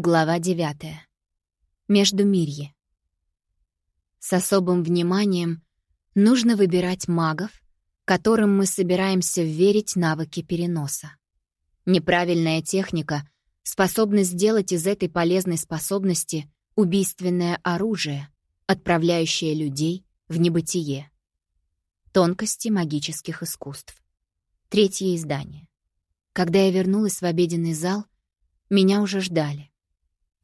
Глава 9. Междумирье. С особым вниманием нужно выбирать магов, которым мы собираемся верить навыки переноса. Неправильная техника способна сделать из этой полезной способности убийственное оружие, отправляющее людей в небытие. Тонкости магических искусств. Третье издание. Когда я вернулась в обеденный зал, меня уже ждали.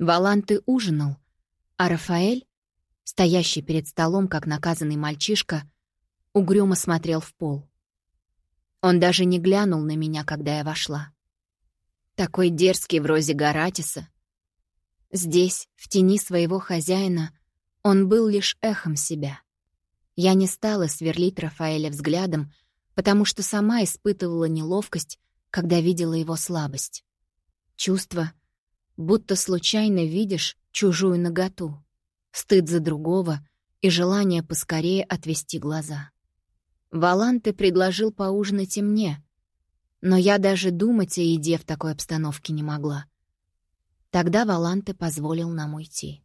Валанты ужинал, а Рафаэль, стоящий перед столом, как наказанный мальчишка, угрюмо смотрел в пол. Он даже не глянул на меня, когда я вошла. Такой дерзкий в розе Гаратиса. Здесь, в тени своего хозяина, он был лишь эхом себя. Я не стала сверлить Рафаэля взглядом, потому что сама испытывала неловкость, когда видела его слабость. Чувство — будто случайно видишь чужую наготу, стыд за другого и желание поскорее отвести глаза. Валанты предложил поужинать и мне, но я даже думать о еде в такой обстановке не могла. Тогда Валанты позволил нам уйти.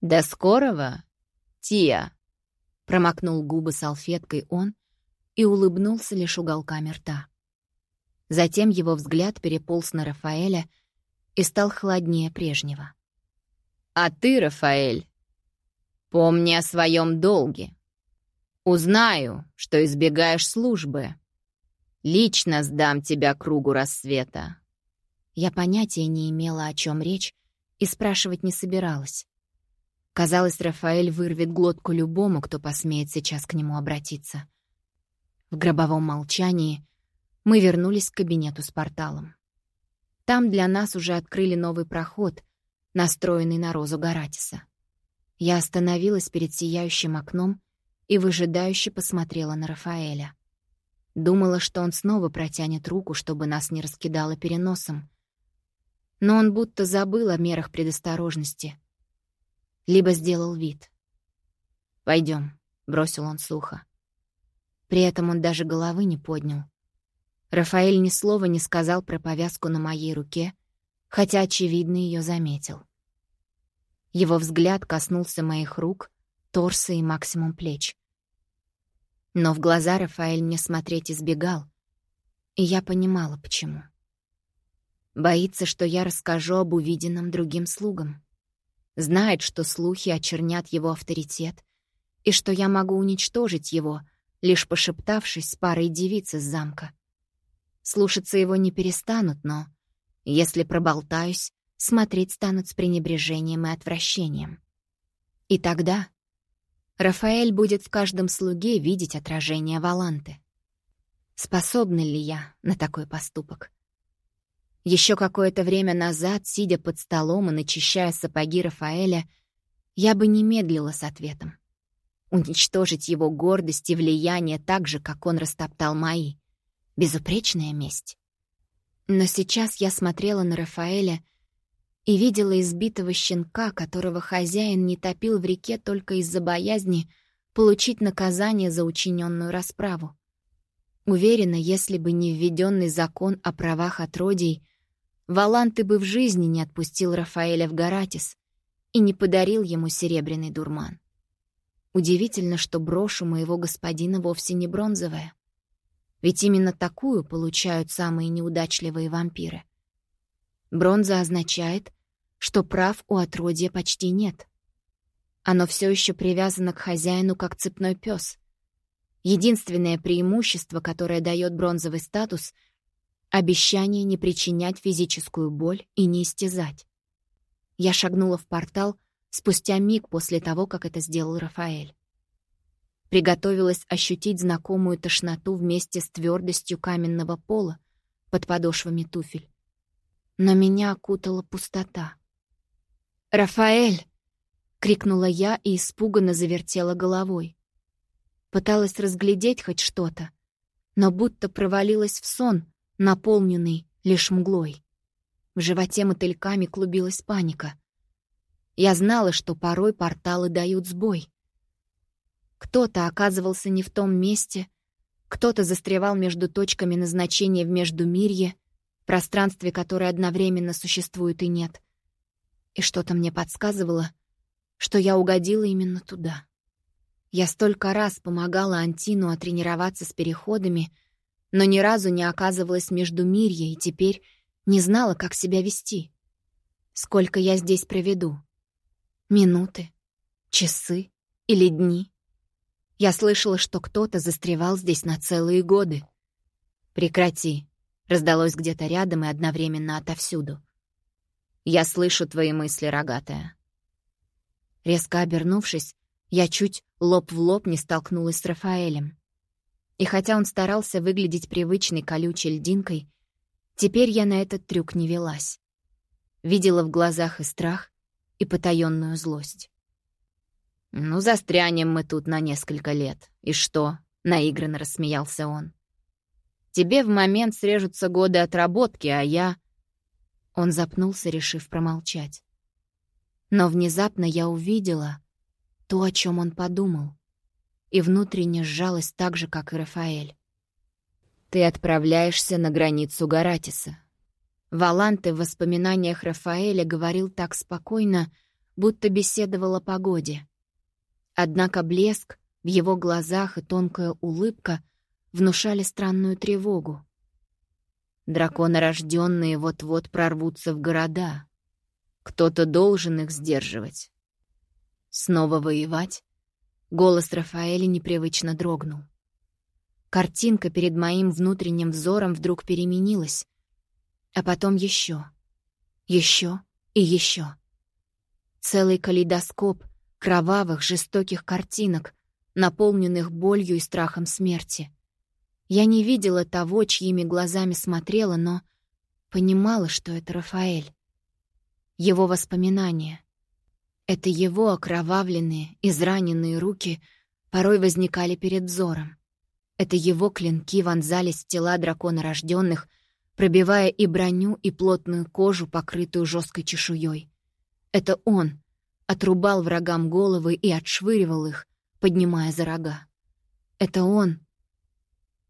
«До скорого, Тия!» Промокнул губы салфеткой он и улыбнулся лишь уголками рта. Затем его взгляд переполз на Рафаэля — и стал холоднее прежнего. «А ты, Рафаэль, помни о своем долге. Узнаю, что избегаешь службы. Лично сдам тебя кругу рассвета». Я понятия не имела, о чем речь, и спрашивать не собиралась. Казалось, Рафаэль вырвет глотку любому, кто посмеет сейчас к нему обратиться. В гробовом молчании мы вернулись к кабинету с порталом. Там для нас уже открыли новый проход, настроенный на розу Гаратиса. Я остановилась перед сияющим окном и выжидающе посмотрела на Рафаэля. Думала, что он снова протянет руку, чтобы нас не раскидало переносом. Но он будто забыл о мерах предосторожности. Либо сделал вид. Пойдем, бросил он сухо. При этом он даже головы не поднял, Рафаэль ни слова не сказал про повязку на моей руке, хотя, очевидно, ее заметил. Его взгляд коснулся моих рук, торса и максимум плеч. Но в глаза Рафаэль мне смотреть избегал, и я понимала, почему. Боится, что я расскажу об увиденном другим слугам. Знает, что слухи очернят его авторитет, и что я могу уничтожить его, лишь пошептавшись с парой девиц из замка. Слушаться его не перестанут, но, если проболтаюсь, смотреть станут с пренебрежением и отвращением. И тогда Рафаэль будет в каждом слуге видеть отражение Валанты. Способна ли я на такой поступок? Еще какое-то время назад, сидя под столом и начищая сапоги Рафаэля, я бы не медлила с ответом. Уничтожить его гордость и влияние так же, как он растоптал мои. Безупречная месть. Но сейчас я смотрела на Рафаэля и видела избитого щенка, которого хозяин не топил в реке только из-за боязни получить наказание за учиненную расправу. Уверена, если бы не введенный закон о правах отродий, Валанты бы в жизни не отпустил Рафаэля в Гаратис и не подарил ему серебряный дурман. Удивительно, что брошь у моего господина вовсе не бронзовая. Ведь именно такую получают самые неудачливые вампиры. Бронза означает, что прав у отродья почти нет. Оно все еще привязано к хозяину, как цепной пес. Единственное преимущество, которое дает бронзовый статус — обещание не причинять физическую боль и не истязать. Я шагнула в портал спустя миг после того, как это сделал Рафаэль. Приготовилась ощутить знакомую тошноту вместе с твердостью каменного пола под подошвами туфель. Но меня окутала пустота. «Рафаэль!» — крикнула я и испуганно завертела головой. Пыталась разглядеть хоть что-то, но будто провалилась в сон, наполненный лишь мглой. В животе мотыльками клубилась паника. Я знала, что порой порталы дают сбой. Кто-то оказывался не в том месте, кто-то застревал между точками назначения в Междумирье, пространстве, которое одновременно существует и нет. И что-то мне подсказывало, что я угодила именно туда. Я столько раз помогала Антину отренироваться с переходами, но ни разу не оказывалась между мирья и теперь не знала, как себя вести. Сколько я здесь проведу? Минуты? Часы? Или дни? Я слышала, что кто-то застревал здесь на целые годы. «Прекрати», — раздалось где-то рядом и одновременно отовсюду. «Я слышу твои мысли, рогатая». Резко обернувшись, я чуть лоб в лоб не столкнулась с Рафаэлем. И хотя он старался выглядеть привычной колючей льдинкой, теперь я на этот трюк не велась. Видела в глазах и страх, и потаённую злость. «Ну, застрянем мы тут на несколько лет. И что?» — наигранно рассмеялся он. «Тебе в момент срежутся годы отработки, а я...» Он запнулся, решив промолчать. Но внезапно я увидела то, о чем он подумал, и внутренне сжалась так же, как и Рафаэль. «Ты отправляешься на границу Гаратиса». Валанте в воспоминаниях Рафаэля говорил так спокойно, будто беседовал о погоде. Однако блеск в его глазах и тонкая улыбка внушали странную тревогу. Драконорожденные вот-вот прорвутся в города. Кто-то должен их сдерживать. Снова воевать? Голос Рафаэля непривычно дрогнул. Картинка перед моим внутренним взором вдруг переменилась. А потом еще, еще и еще. Целый калейдоскоп кровавых, жестоких картинок, наполненных болью и страхом смерти. Я не видела того, чьими глазами смотрела, но понимала, что это Рафаэль. Его воспоминания. Это его окровавленные, израненные руки порой возникали перед взором. Это его клинки вонзались в тела драконорожденных, пробивая и броню, и плотную кожу, покрытую жесткой чешуей. Это он, отрубал врагам головы и отшвыривал их, поднимая за рога. Это он,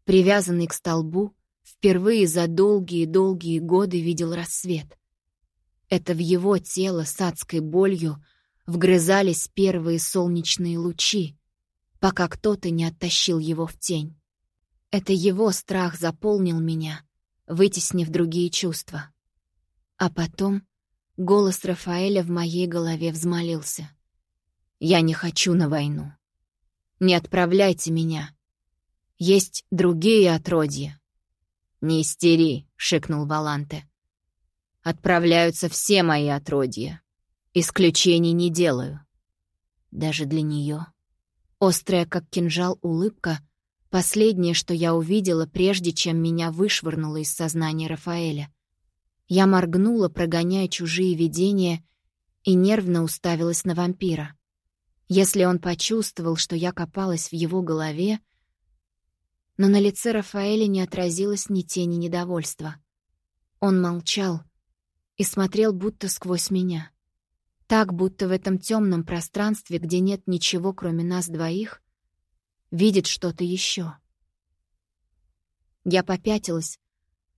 привязанный к столбу, впервые за долгие-долгие годы видел рассвет. Это в его тело с адской болью вгрызались первые солнечные лучи, пока кто-то не оттащил его в тень. Это его страх заполнил меня, вытеснив другие чувства. А потом Голос Рафаэля в моей голове взмолился. «Я не хочу на войну. Не отправляйте меня. Есть другие отродья». «Не истери», — шикнул Валанте. «Отправляются все мои отродья. Исключений не делаю. Даже для нее. Острая, как кинжал, улыбка — последнее, что я увидела, прежде чем меня вышвырнуло из сознания Рафаэля — я моргнула, прогоняя чужие видения, и нервно уставилась на вампира. Если он почувствовал, что я копалась в его голове, но на лице Рафаэля не отразилось ни тени недовольства. Он молчал и смотрел будто сквозь меня. Так, будто в этом темном пространстве, где нет ничего, кроме нас двоих, видит что-то еще. Я попятилась,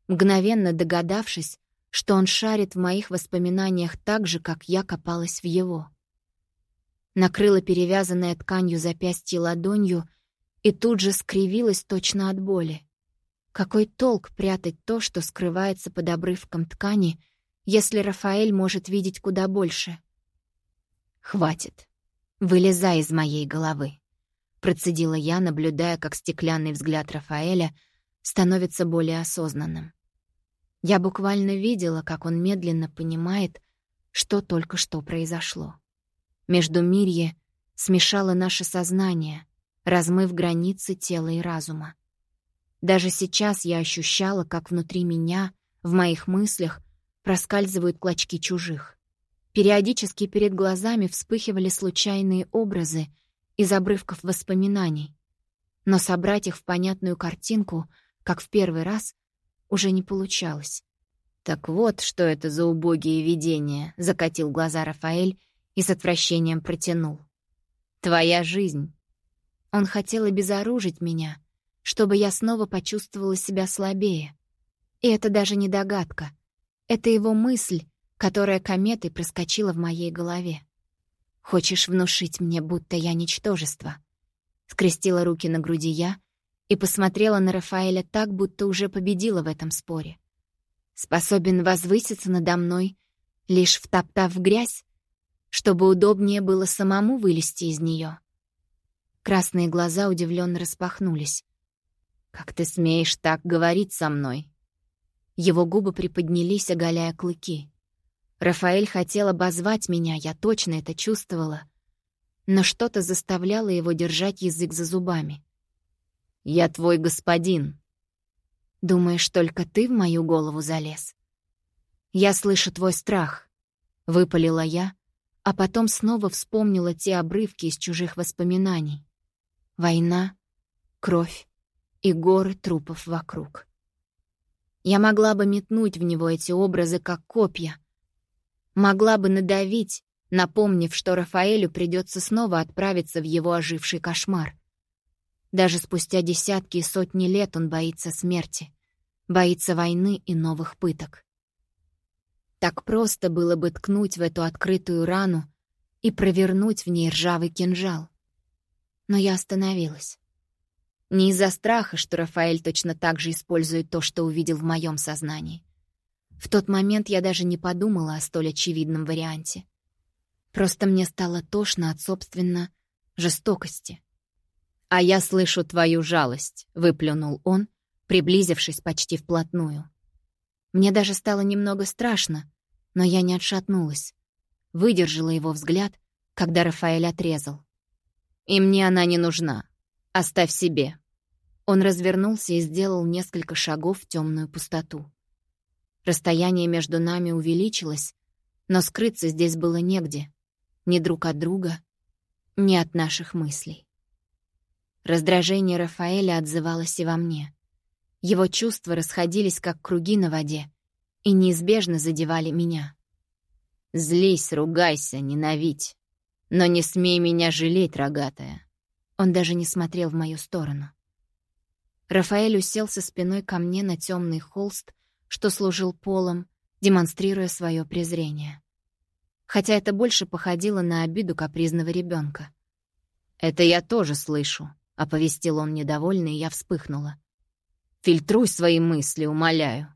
мгновенно догадавшись, что он шарит в моих воспоминаниях так же, как я копалась в его. Накрыла перевязанная тканью запястье ладонью и тут же скривилась точно от боли. Какой толк прятать то, что скрывается под обрывком ткани, если Рафаэль может видеть куда больше? «Хватит. Вылезай из моей головы», — процедила я, наблюдая, как стеклянный взгляд Рафаэля становится более осознанным. Я буквально видела, как он медленно понимает, что только что произошло. Между Мирье смешало наше сознание, размыв границы тела и разума. Даже сейчас я ощущала, как внутри меня, в моих мыслях, проскальзывают клочки чужих. Периодически перед глазами вспыхивали случайные образы из обрывков воспоминаний. Но собрать их в понятную картинку, как в первый раз, уже не получалось. «Так вот, что это за убогие видения», — закатил глаза Рафаэль и с отвращением протянул. «Твоя жизнь». Он хотел обезоружить меня, чтобы я снова почувствовала себя слабее. И это даже не догадка. Это его мысль, которая кометой проскочила в моей голове. «Хочешь внушить мне, будто я ничтожество?» Скрестила руки на груди я и посмотрела на Рафаэля так, будто уже победила в этом споре. Способен возвыситься надо мной, лишь втоптав грязь, чтобы удобнее было самому вылезти из нее. Красные глаза удивленно распахнулись. «Как ты смеешь так говорить со мной?» Его губы приподнялись, оголяя клыки. Рафаэль хотел обозвать меня, я точно это чувствовала. Но что-то заставляло его держать язык за зубами. «Я твой господин». «Думаешь, только ты в мою голову залез?» «Я слышу твой страх», — выпалила я, а потом снова вспомнила те обрывки из чужих воспоминаний. Война, кровь и горы трупов вокруг. Я могла бы метнуть в него эти образы, как копья, Могла бы надавить, напомнив, что Рафаэлю придется снова отправиться в его оживший кошмар. Даже спустя десятки и сотни лет он боится смерти, боится войны и новых пыток. Так просто было бы ткнуть в эту открытую рану и провернуть в ней ржавый кинжал. Но я остановилась. Не из-за страха, что Рафаэль точно так же использует то, что увидел в моем сознании. В тот момент я даже не подумала о столь очевидном варианте. Просто мне стало тошно от, собственно, жестокости. «А я слышу твою жалость», — выплюнул он, приблизившись почти вплотную. Мне даже стало немного страшно, но я не отшатнулась. Выдержала его взгляд, когда Рафаэль отрезал. «И мне она не нужна. Оставь себе». Он развернулся и сделал несколько шагов в темную пустоту. Расстояние между нами увеличилось, но скрыться здесь было негде. Ни друг от друга, ни от наших мыслей. Раздражение Рафаэля отзывалось и во мне. Его чувства расходились, как круги на воде, и неизбежно задевали меня. «Злись, ругайся, ненавидь. Но не смей меня жалеть, рогатая». Он даже не смотрел в мою сторону. Рафаэль уселся спиной ко мне на темный холст что служил полом, демонстрируя свое презрение. Хотя это больше походило на обиду капризного ребенка. «Это я тоже слышу», — оповестил он недовольно, и я вспыхнула. «Фильтруй свои мысли, умоляю».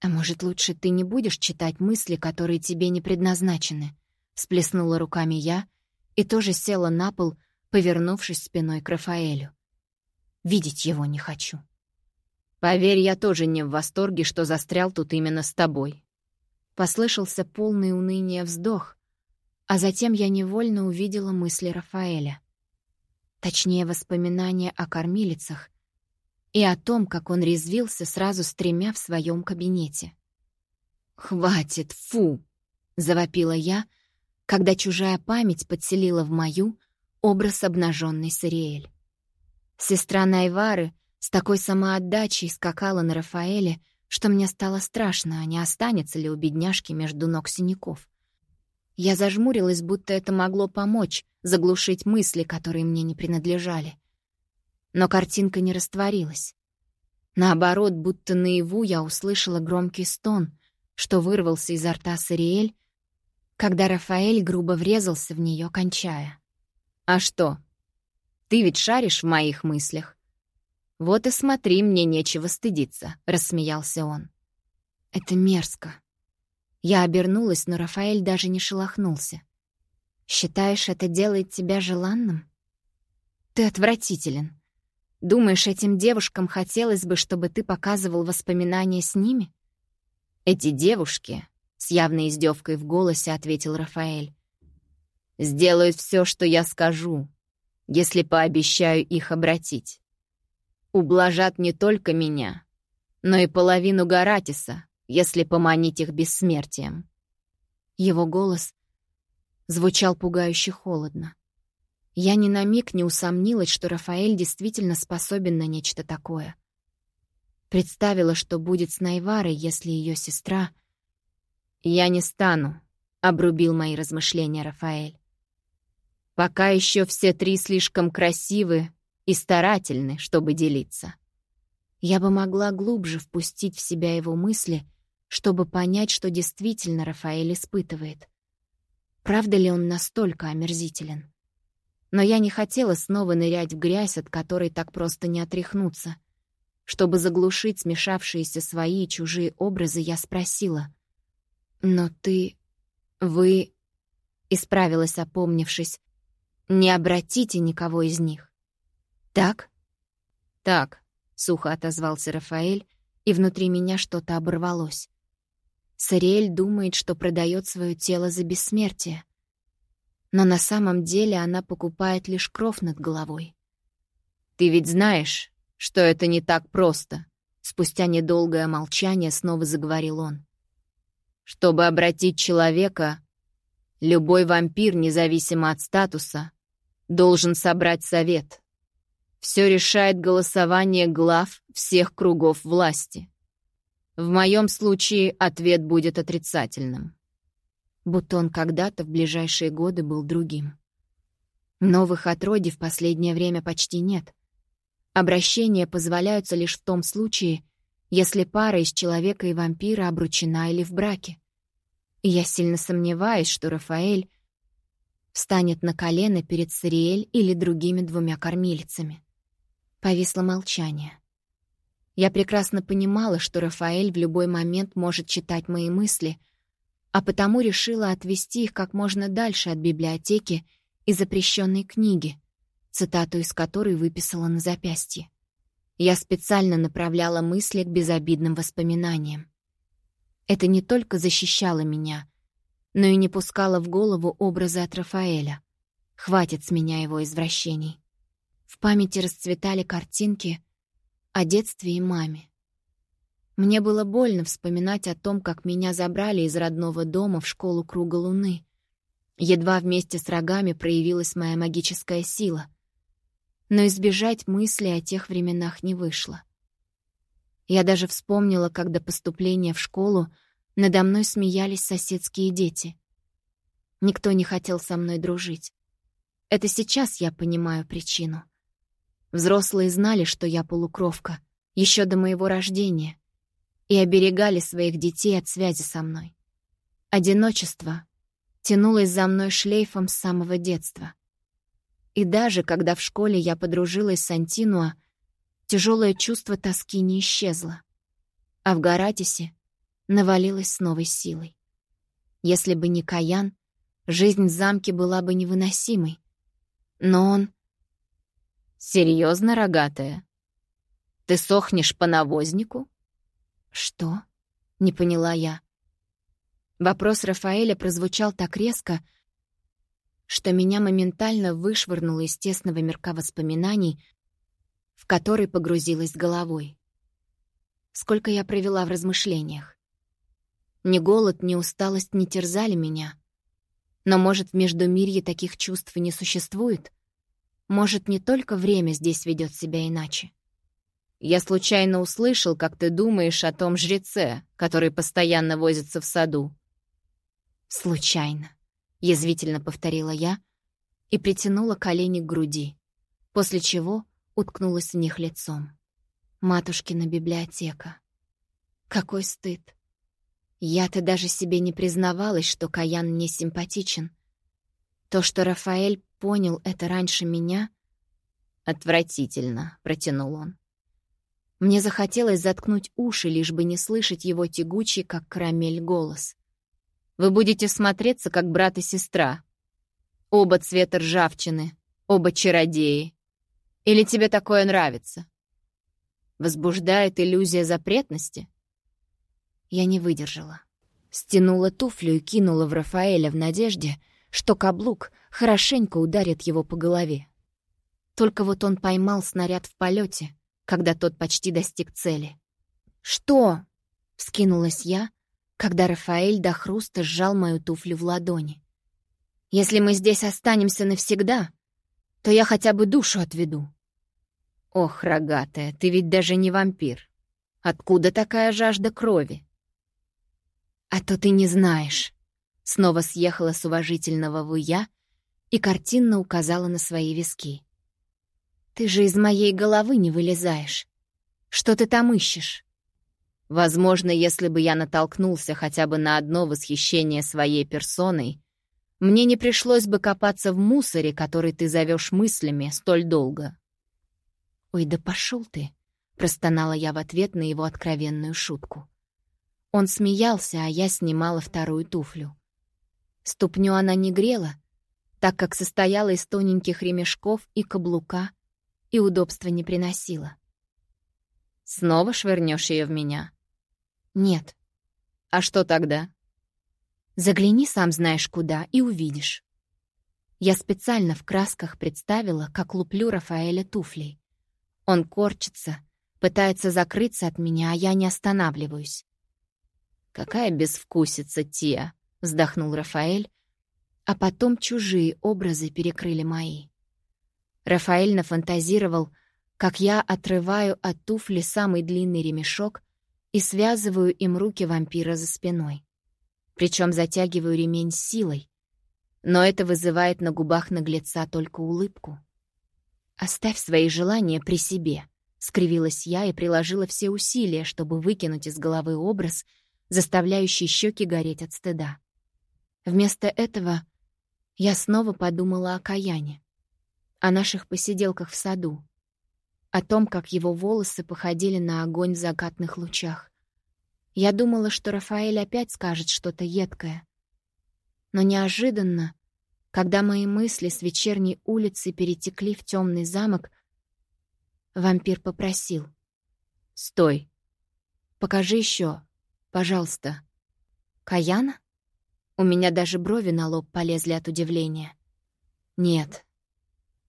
«А может, лучше ты не будешь читать мысли, которые тебе не предназначены?» Всплеснула руками я и тоже села на пол, повернувшись спиной к Рафаэлю. Видеть его не хочу. Поверь, я тоже не в восторге, что застрял тут именно с тобой. Послышался полный уныния вздох, а затем я невольно увидела мысли Рафаэля. Точнее, воспоминания о кормилицах и о том, как он резвился сразу с тремя в своем кабинете. «Хватит, фу!» — завопила я, когда чужая память подселила в мою образ обнаженной Сариэль. Сестра Найвары с такой самоотдачей скакала на Рафаэле, что мне стало страшно, а не останется ли у бедняжки между ног синяков. Я зажмурилась, будто это могло помочь заглушить мысли, которые мне не принадлежали. Но картинка не растворилась. Наоборот, будто наяву я услышала громкий стон, что вырвался изо рта Сариэль, когда Рафаэль грубо врезался в нее, кончая. «А что? Ты ведь шаришь в моих мыслях?» «Вот и смотри, мне нечего стыдиться», — рассмеялся он. «Это мерзко». Я обернулась, но Рафаэль даже не шелохнулся. «Считаешь, это делает тебя желанным?» «Ты отвратителен. Думаешь, этим девушкам хотелось бы, чтобы ты показывал воспоминания с ними?» «Эти девушки», — с явной издевкой в голосе ответил Рафаэль, «сделают все, что я скажу, если пообещаю их обратить ублажат не только меня, но и половину Гаратиса, если поманить их бессмертием. Его голос звучал пугающе холодно. Я ни на миг не усомнилась, что Рафаэль действительно способен на нечто такое. Представила, что будет с Найварой, если ее сестра... «Я не стану», — обрубил мои размышления Рафаэль. «Пока еще все три слишком красивы и старательны, чтобы делиться. Я бы могла глубже впустить в себя его мысли, чтобы понять, что действительно Рафаэль испытывает. Правда ли он настолько омерзителен? Но я не хотела снова нырять в грязь, от которой так просто не отряхнуться. Чтобы заглушить смешавшиеся свои и чужие образы, я спросила. «Но ты... вы...» Исправилась, опомнившись. «Не обратите никого из них». «Так?» «Так», — сухо отозвался Рафаэль, и внутри меня что-то оборвалось. Сариэль думает, что продает свое тело за бессмертие. Но на самом деле она покупает лишь кров над головой. «Ты ведь знаешь, что это не так просто», — спустя недолгое молчание снова заговорил он. «Чтобы обратить человека Любой вампир, независимо от статуса, должен собрать совет. Все решает голосование глав всех кругов власти. В моем случае ответ будет отрицательным. Будто он когда-то в ближайшие годы был другим. Новых отродий в последнее время почти нет. Обращения позволяются лишь в том случае, если пара из человека и вампира обручена или в браке. И я сильно сомневаюсь, что Рафаэль встанет на колено перед Сариэль или другими двумя кормилицами. Повисло молчание. Я прекрасно понимала, что Рафаэль в любой момент может читать мои мысли, а потому решила отвести их как можно дальше от библиотеки и запрещенной книги, цитату из которой выписала на запястье. Я специально направляла мысли к безобидным воспоминаниям. Это не только защищало меня, но и не пускало в голову образы от Рафаэля. Хватит с меня его извращений. В памяти расцветали картинки о детстве и маме. Мне было больно вспоминать о том, как меня забрали из родного дома в школу Круга Луны. Едва вместе с рогами проявилась моя магическая сила. Но избежать мысли о тех временах не вышло. Я даже вспомнила, как до поступления в школу надо мной смеялись соседские дети. Никто не хотел со мной дружить. Это сейчас я понимаю причину. Взрослые знали, что я полукровка, еще до моего рождения, и оберегали своих детей от связи со мной. Одиночество тянулось за мной шлейфом с самого детства. И даже когда в школе я подружилась с Антинуа, Тяжелое чувство тоски не исчезло. А в Гаратисе навалилось с новой силой. Если бы не Каян, жизнь в замке была бы невыносимой. Но он... Серьезно, рогатая? Ты сохнешь по навознику?» «Что?» — не поняла я. Вопрос Рафаэля прозвучал так резко, что меня моментально вышвырнуло из тесного мирка воспоминаний, в который погрузилась головой. Сколько я провела в размышлениях. Ни голод, ни усталость не терзали меня. Но, может, в Междумирье таких чувств не существует? Может, не только время здесь ведет себя иначе? Я случайно услышал, как ты думаешь о том жреце, который постоянно возится в саду. «Случайно», — язвительно повторила я и притянула колени к груди, после чего уткнулась в них лицом. Матушкина библиотека. Какой стыд. Я-то даже себе не признавалась, что Каян мне симпатичен. То, что Рафаэль понял это раньше меня... «Отвратительно», — протянул он. Мне захотелось заткнуть уши, лишь бы не слышать его тягучий, как карамель, голос. «Вы будете смотреться, как брат и сестра. Оба цвета ржавчины, оба чародеи, или тебе такое нравится? Возбуждает иллюзия запретности? Я не выдержала. Стянула туфлю и кинула в Рафаэля в надежде, что каблук хорошенько ударит его по голове. Только вот он поймал снаряд в полете, когда тот почти достиг цели. «Что?» — вскинулась я, когда Рафаэль до хруста сжал мою туфлю в ладони. «Если мы здесь останемся навсегда, то я хотя бы душу отведу. Ох, рогатая, ты ведь даже не вампир. Откуда такая жажда крови? А то ты не знаешь. Снова съехала с уважительного вуя и картинно указала на свои виски. Ты же из моей головы не вылезаешь. Что ты там ищешь? Возможно, если бы я натолкнулся хотя бы на одно восхищение своей персоной, мне не пришлось бы копаться в мусоре, который ты зовешь мыслями, столь долго. «Ой, да пошел ты!» — простонала я в ответ на его откровенную шутку. Он смеялся, а я снимала вторую туфлю. Ступню она не грела, так как состояла из тоненьких ремешков и каблука, и удобства не приносила. «Снова швырнешь ее в меня?» «Нет». «А что тогда?» «Загляни сам знаешь куда и увидишь». Я специально в красках представила, как луплю Рафаэля туфлей. Он корчится, пытается закрыться от меня, а я не останавливаюсь. «Какая безвкусица, Тия!» — вздохнул Рафаэль, а потом чужие образы перекрыли мои. Рафаэль нафантазировал, как я отрываю от туфли самый длинный ремешок и связываю им руки вампира за спиной. Причем затягиваю ремень силой, но это вызывает на губах наглеца только улыбку. «Оставь свои желания при себе», — скривилась я и приложила все усилия, чтобы выкинуть из головы образ, заставляющий щеки гореть от стыда. Вместо этого я снова подумала о Каяне, о наших посиделках в саду, о том, как его волосы походили на огонь в закатных лучах. Я думала, что Рафаэль опять скажет что-то едкое. Но неожиданно, когда мои мысли с вечерней улицы перетекли в темный замок, вампир попросил. «Стой! Покажи еще, пожалуйста. Каяна?» У меня даже брови на лоб полезли от удивления. «Нет,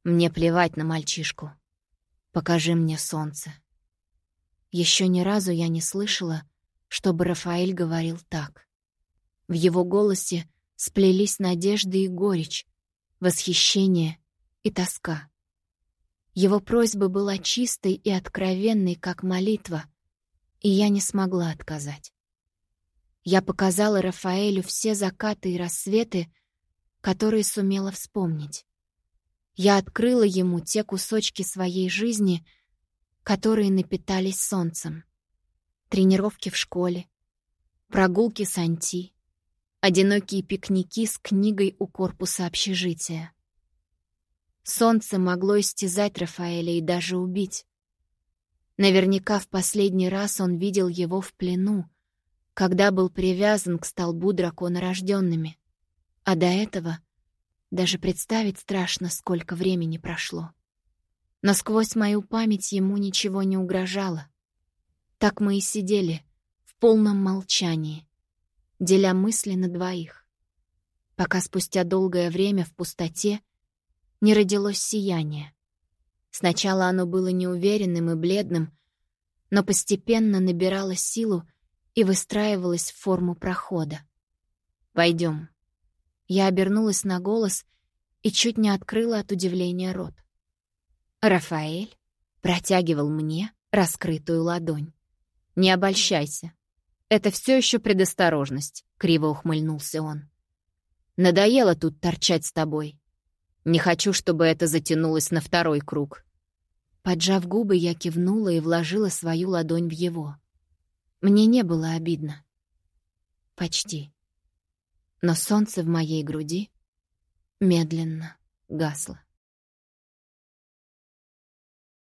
мне плевать на мальчишку. Покажи мне солнце». Еще ни разу я не слышала, чтобы Рафаэль говорил так. В его голосе сплелись надежды и горечь, восхищение и тоска. Его просьба была чистой и откровенной, как молитва, и я не смогла отказать. Я показала Рафаэлю все закаты и рассветы, которые сумела вспомнить. Я открыла ему те кусочки своей жизни, которые напитались солнцем. Тренировки в школе, прогулки с Анти, одинокие пикники с книгой у корпуса общежития. Солнце могло истязать Рафаэля и даже убить. Наверняка в последний раз он видел его в плену, когда был привязан к столбу драконорожденными. А до этого даже представить страшно, сколько времени прошло. Но сквозь мою память ему ничего не угрожало. Так мы и сидели в полном молчании, деля мысли на двоих, пока спустя долгое время в пустоте не родилось сияние. Сначала оно было неуверенным и бледным, но постепенно набирало силу и выстраивалась в форму прохода. «Пойдем». Я обернулась на голос и чуть не открыла от удивления рот. Рафаэль протягивал мне раскрытую ладонь. «Не обольщайся. Это все еще предосторожность», — криво ухмыльнулся он. «Надоело тут торчать с тобой. Не хочу, чтобы это затянулось на второй круг». Поджав губы, я кивнула и вложила свою ладонь в его. Мне не было обидно. Почти. Но солнце в моей груди медленно гасло.